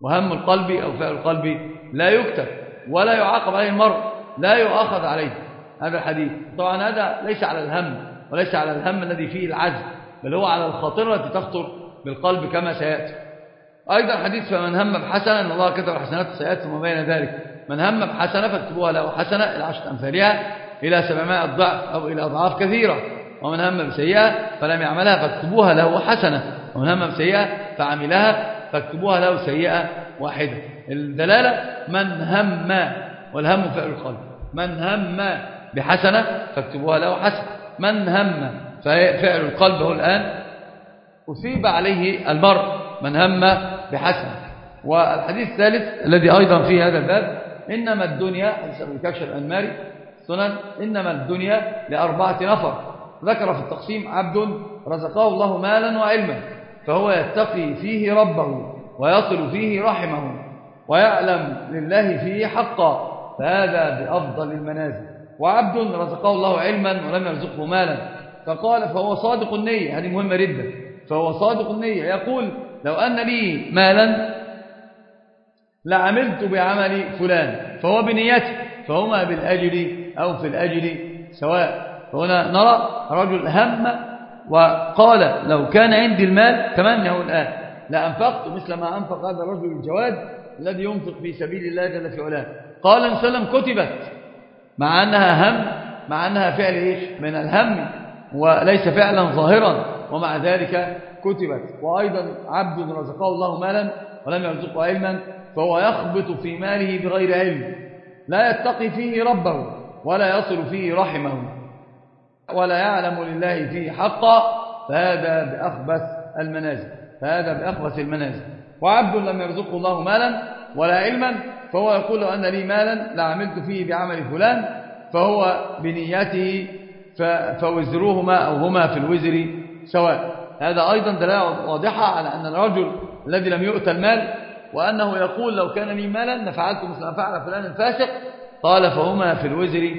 وهم القلب أو فعل القلب لا يكتب ولا يعاقب عليه المرء لا يؤخذ عليه. هذا الحديث. طبعا هذا ليس على الهم وليس على الهم الذي فيه العزم بل هو على الخاطرة التي تخطر بالقلب كما سيأتي. أيضا حديث فمن هم بحسنة أن الله كتب الحسنات السيئات ثم بين ذلك. من هم بحسنة فاكتبوها له حسنة إلى عشرة أمثالها إلى سبعمائة ضعف أو إلى أضعاف كثيرة. ومن هم بسيئة فلم يعملها فاكتبوها له حسنة. ومن هم بسيئة فعملها فاكتبوها له سيئة واحدة. الدلالة من هم والهم فعل القلب من هم بحسنة فاكتبوها له حسنة. من هم فعل القلب هو الآن أصيب عليه المرء. من هم بحسنة. والحديث الثالث الذي أيضا في هذا الباب إنما الدنيا الكشف الأنماري سنن إنما الدنيا لأربعة نفر. ذكر في التقسيم عبد رزقه الله مالا وعلما. فهو يتقي فيه ربه ويصل فيه رحمه ويعلم لله فيه حقا فهذا بأفضل المنازل. وعبد رزقه الله علما ولم يرزقه مالا. فقال فهو صادق النية. هذه مهمة جدا. فهو صادق النية. يقول لو أن لي مالا لعملت بعمل فلان فهو بنيته فهما بالأجر أو في الأجر سواء هنا نرى رجل هم وقال لو كان عندي المال كمان هو الآن. لأنفقت مثل ما أنفق هذا الرجل الجواد الذي ينفق في سبيل الله جل في علاه. قال وسلم كتبت مع أنها هم مع أنها فعل إيش؟ من الهم وليس فعلا ظاهرا ومع ذلك كتبت. وأيضا عبد رزقه الله مالا ولم يرزقه علما فهو يخبط في ماله بغير علم. لا يتقي فيه ربه ولا يصل فيه رحمه. ولا يعلم لله فيه حقا فهذا بأخبث المنازل فهذا بأخبث المنازل. وعبد لم يرزقه الله مالا ولا علما فهو يقول أن لي مالا لعملت فيه بعمل فلان فهو بنيته فوزروهما أو هما في الوزر سواء. هذا أيضا دلالة واضحة على أن الرجل الذي لم يؤت المال وأنه يقول لو كان لي مالا لفعلت مثل ما فعل فلان الفاسق قال فهما في الوزر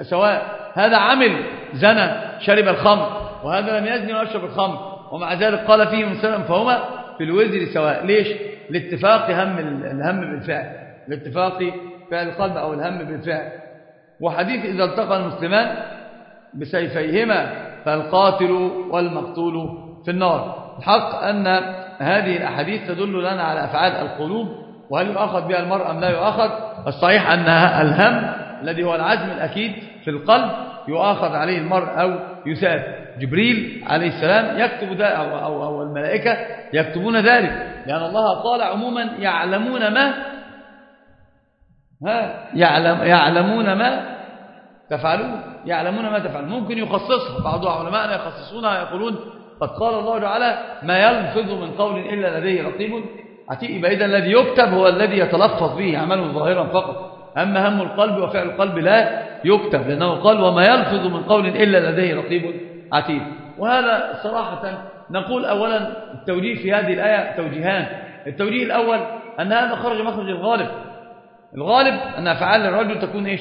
سواء. هذا عمل زنى شرب الخمر وهذا لم يزني ويشرب الخمر. ومع ذلك قال فيه من سلم فهما في الوزر سواء. ليش؟ لاتفاق هم الهم بالفعل. لاتفاق فعل القلب أو الهم بالفعل. وحديث إذا التقى المسلمان بسيفيهما فالقاتل والمقتول في النار. الحق أن هذه الأحاديث تدل لنا على أفعال القلوب وهل يؤخذ بها المرء أم لا يؤخذ الصحيح أن الهم الذي هو العزم الأكيد في القلب يؤخذ عليه المرء أو يساب جبريل عليه السلام يكتب ذلك أو, أو, أو الملائكة يكتبون ذلك لأن الله قال عموما يعلمون ما ها؟ يعلم يعلمون ما تفعلون. يعلمون ما تفعلون. ممكن يخصصها. بعض علماءنا يخصصونها يقولون قد قال الله تعالى ما يلفظ من قول إلا لديه رقيب عتيق يبقى إذا الذي يكتب هو الذي يتلفظ به عمله ظاهرا فقط. أما هم القلب وفعل القلب لا يكتب لأنه قال وما يلفظ من قول إلا لديه رقيب عتيد. وهذا صراحة نقول أولا التوجيه في هذه الآية توجيهان. التوجيه الأول أن هذا خرج مخرج الغالب. الغالب أن أفعال الرجل تكون إيش؟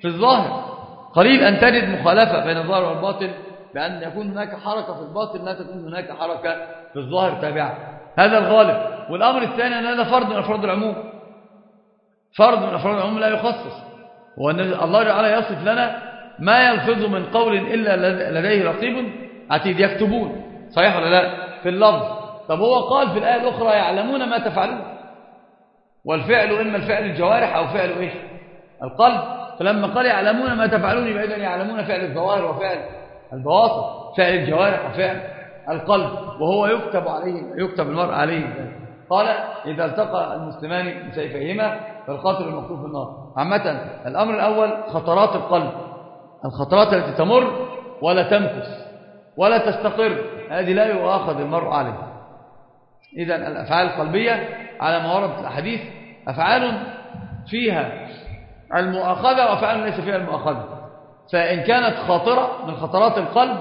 في الظاهر. قليل أن تجد مخالفة بين الظاهر والباطل بأن يكون هناك حركة في الباطن لا تكون هناك حركة في الظاهر تابعة. هذا الغالب. والأمر الثاني أن هذا فرض من أفراد العموم. فرض من أفراد العموم لا يخصص. الله تعالى يصف لنا ما يلفظ من قول إلا لديه رقيب عتيد يكتبون. صحيح ولا لا؟ في اللفظ. طب هو قال في الآية الأخرى يعلمون ما تفعلون. والفعل إما الفعل الجوارح أو فعل إيش؟ القلب. فلما قال يعلمون ما تفعلون يبقى إذن يعلمون فعل الظواهر وفعل البواطن فعل الجوارح وفعل القلب. وهو يكتب عليه يكتب المرء عليه قال إذا التقى المسلمان بسيفيهما فالقاتل المقتول في النار. عامة الأمر الأول خطرات القلب. الخطرات التي تمر ولا تمكث ولا تستقر. هذه لا يؤاخذ المرء عليها. إذا الأفعال القلبية على ما وردت الأحاديث أفعال فيها المؤاخذة وأفعال ليس فيها المؤاخذة. فإن كانت خاطرة من خطرات القلب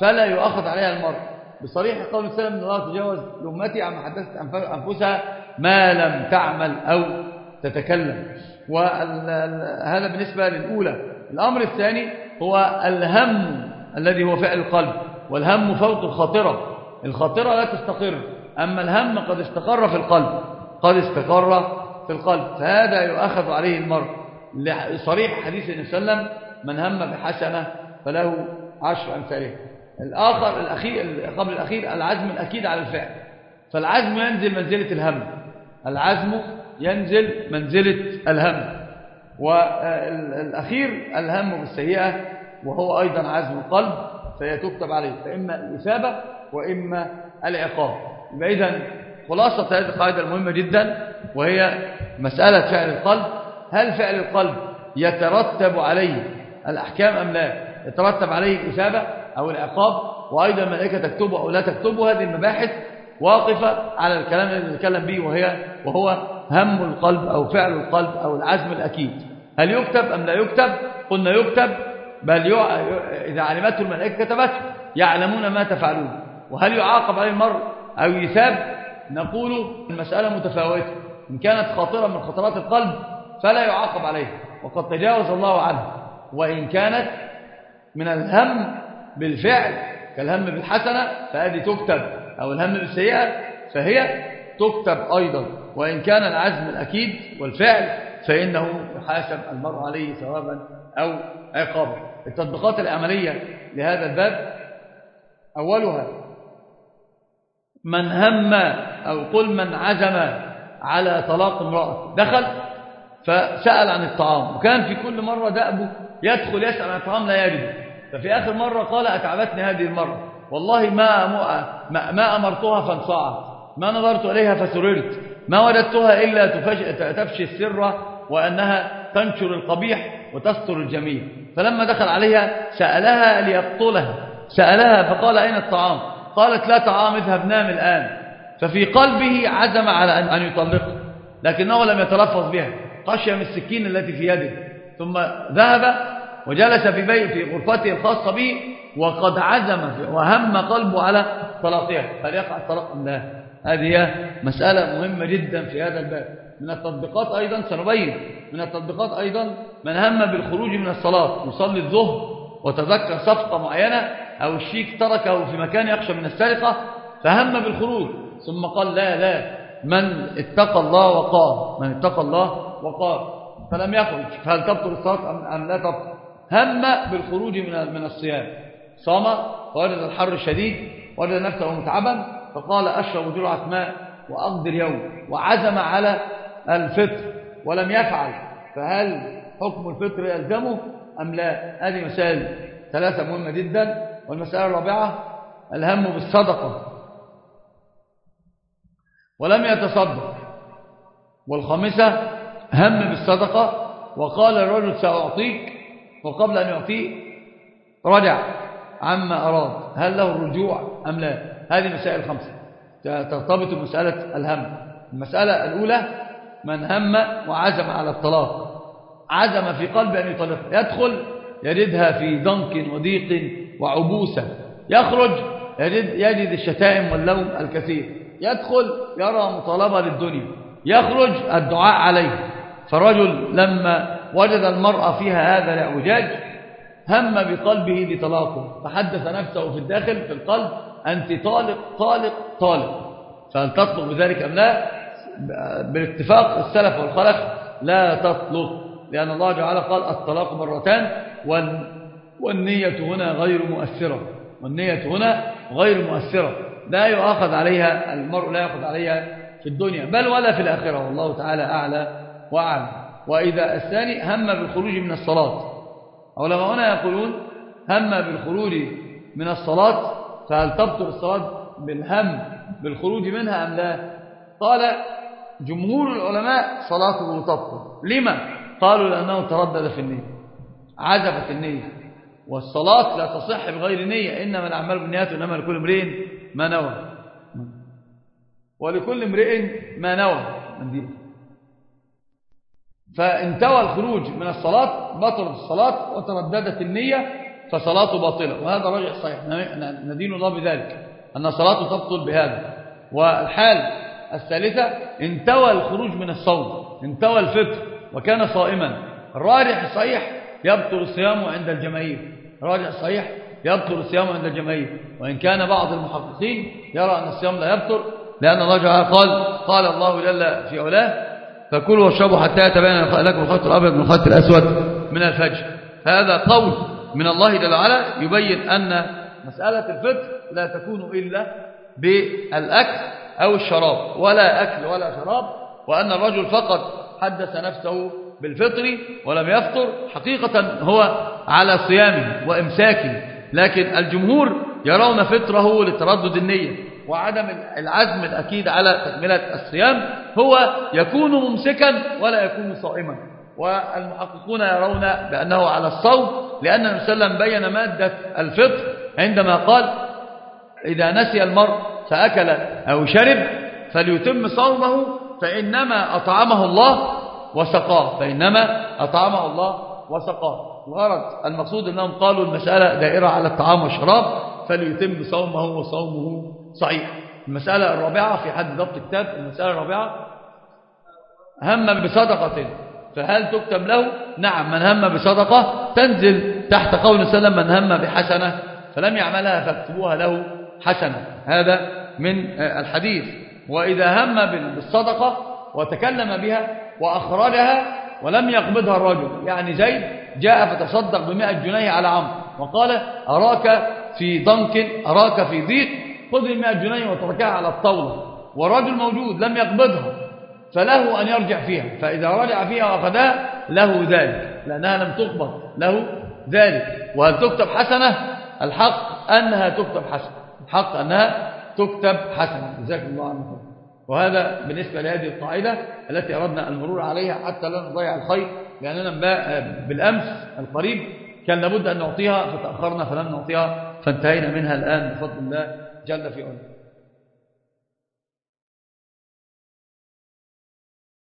فلا يؤاخذ عليها المرء. بصريح قول السلام إن الله تجاوز لأمتي عما حدثت أنفسها ما لم تعمل أو تتكلم. وهذا بالنسبة للأولى. الأمر الثاني هو الهم الذي هو فعل القلب والهم فوق الخاطرة. الخاطرة لا تستقر أما الهم قد استقر في القلب قد استقر في القلب. فهذا يؤخذ عليه المرء. صريح حديث النبي صلى الله عليه وسلم من هم بحسنة فله عشر أمثالها. الآخر الأخير قبل الأخير العزم الأكيد على الفعل. فالعزم ينزل منزلة الهم. العزم ينزل منزلة الهم. والأخير الهم بالسيئة وهو أيضا عزم القلب فهي تكتب عليه. فإما الإثابة وإما العقاب. إذا خلاصة هذه القاعدة المهمة جدا وهي مسألة فعل القلب. هل فعل القلب يترتب عليه الأحكام أم لا؟ يترتب عليه الإثابة أو العقاب وأيضا الملائكة تكتبه أو لا تكتبه هذه المباحث واقفة على الكلام اللي نتكلم به وهي وهو هم القلب أو فعل القلب أو العزم الأكيد. هل يكتب أم لا يكتب؟ قلنا يكتب بل إذا علمته الملائكة كتبته يعلمون ما تفعلون. وهل يعاقب عليه المرء أو يثاب؟ نقول المسألة متفاوتة. إن كانت خاطرة من خطرات القلب فلا يعاقب عليه وقد تجاوز الله عنه. وإن كانت من الهم بالفعل كالهم بالحسنة فهذه تكتب أو الهم بالسيئة فهي تكتب أيضا وإن كان العزم الأكيد والفعل فإنه يحاسب المرء عليه ثوابا أو عقابا. التطبيقات العملية لهذا الباب أولها من هم أو قل من عزم على طلاق امرأة دخل فسأل عن الطعام وكان في كل مرة دأبه يدخل يسأل عن الطعام لا يجد ففي آخر مرة قال أتعبتني هذه المرة. والله ما, ما, أمرتها فانصعت ما نظرت إليها فسررت. ما وجدتها إلا تفشي السر وأنها تنشر القبيح وتستر الجميل فلما دخل عليها سألها ليقتلها سألها فقال أين الطعام؟ قالت لا طعام اذهب نام الآن. ففي قلبه عزم على أن يطلقها لكنه لم يتلفظ بها. من السكين التي في يده. ثم ذهب وجلس في بيت في غرفته الخاصة به وقد عزم وهم قلبه على طلاقها فليقع الطلاق أم لا؟ هذه مسألة مهمة جدا في هذا الباب. من التطبيقات أيضا سنبين من التطبيقات أيضا من هم بالخروج من الصلاة. يصلي الظهر وتذكر صفقة معينة أو الشيك تركه في مكان يخشى من السرقة فهم بالخروج. ثم قال لا لا من اتقى الله وقاه. من اتقى الله وقاه. فلم يخرج. فهل تبطل الصلاة أم لا تبطل؟ هم بالخروج من من الصيام. صام ووجد الحر الشديد وجد نفسه متعبا فقال أشرب جرعة ماء وأقدر يوم وعزم على الفطر ولم يفعل. فهل حكم الفطر يلزمه أم لا؟ هذه مسائل ثلاثة مهمة جدا. والمسألة الرابعة الهم بالصدقة. ولم يتصدق. والخامسة هم بالصدقة. وقال الرجل سأعطيك وقبل أن يعطيه رجع. عما أراد هل له الرجوع أم لا؟ هذه مسائل خمسة. ترتبط بمسألة الهم. المسألة الأولى من هم وعزم على الطلاق. عزم في قلب أن يطلق. يدخل يجدها في ضنك وضيق وعبوسة. يخرج يجد, يجد الشتائم واللوم الكثير. يدخل يرى مطالبة للدنيا. يخرج الدعاء عليه. فرجل لما وجد المرأة فيها هذا الاعوجاج هم بقلبه لطلاقه فحدث نفسه في الداخل في القلب أنت طالق طالق طالق. فهل تطلق بذلك أم لا؟ بالاتفاق السلف والخلف لا تطلق لأن الله تعالى قال الطلاق مرتان والنية هنا غير مؤثرة. والنية هنا غير مؤثرة. لا يؤخذ عليها المرء لا يأخذ عليها في الدنيا بل ولا في الآخرة. والله تعالى أعلى وأعلى وإذا الثاني هم بالخروج من الصلاة. علماؤنا يقولون هم بالخروج من الصلاة فهل تبطل الصلاة بالهم بالخروج منها أم لا؟ قال جمهور العلماء صلاته تبطل لما؟ قالوا لأنه تردد في النية عزفت النية. والصلاة لا تصح بغير نية إنما الأعمال بالنيات وإنما لكل امرئ ما نوى. ولكل امرئ ما نوى. فانتوى الخروج من الصلاة بطلت الصلاة وترددت النية فصلاته باطلة. وهذا راجع صحيح. ندين الله بذلك أن صلاته تبطل بهذا. والحال الثالثة انتوى الخروج من الصوم انتوى الفطر وكان صائما. الراجح الصحيح يبطل الصيام عند الجماهير. الراجح الصحيح يبطل الصيام عند الجماهير. وإن كان بعض المحققين يرى أن الصيام لا يبطل لأن الله قال قال الله جل في علاه فكلوا واشربوا حتى يتبين لكم الخيط الأبيض من الخيط الأسود من الفجر. هذا قول من الله جل وعلا يبين أن مسألة الفطر لا تكون إلا بالأكل أو الشراب ولا أكل ولا شراب وأن الرجل فقط حدث نفسه بالفطر ولم يفطر حقيقة هو على صيامه وإمساكه. لكن الجمهور يرون فطره لتردد النية. وعدم العزم الأكيد على تكملة الصيام هو يكون ممسكا ولا يكون صائما. والمحققون يرون بأنه على الصوم لأن النبي صلى الله عليه وسلم بين مادة الفطر عندما قال إذا نسي المرء فأكل أو شرب فليتم صومه فإنما أطعمه الله وسقاه. فإنما أطعمه الله وسقاه. الغرض المقصود أنهم قالوا المسألة دائرة على الطعام والشراب فليتم صومه وصومه صحيح. المسألة الرابعة في حد ضبط كتاب المسألة الرابعة هم بصدقة. فهل تكتب له؟ نعم من هم بصدقة تنزل تحت قول سلم من هم بحسنة فلم يعملها فاكتبوها له حسنة. هذا من الحديث. وإذا هم بالصدقة وتكلم بها وأخرجها ولم يقبضها الرجل يعني زيد جاء فتصدق بمئة جنيه على عمرو وقال أراك في ضنك أراك في ضيق خذ المئة جنيه وتركها على الطاولة. والرجل موجود لم يقبضها فله أن يرجع فيها. فإذا رجع فيها وأخذها له ذلك. لأنها لم تقبض له ذلك. وهل تكتب حسنة؟ الحق أنها تكتب حسنة. الحق أنها تكتب حسنة. جزاكم الله عنه وهذا بالنسبة لهذه القاعدة التي أردنا المرور عليها حتى لا نضيع الخير لأننا بالأمس القريب كان لابد أن نعطيها فتأخرنا فلم نعطيها فانتهينا منها الآن بفضل الله. جل في علمه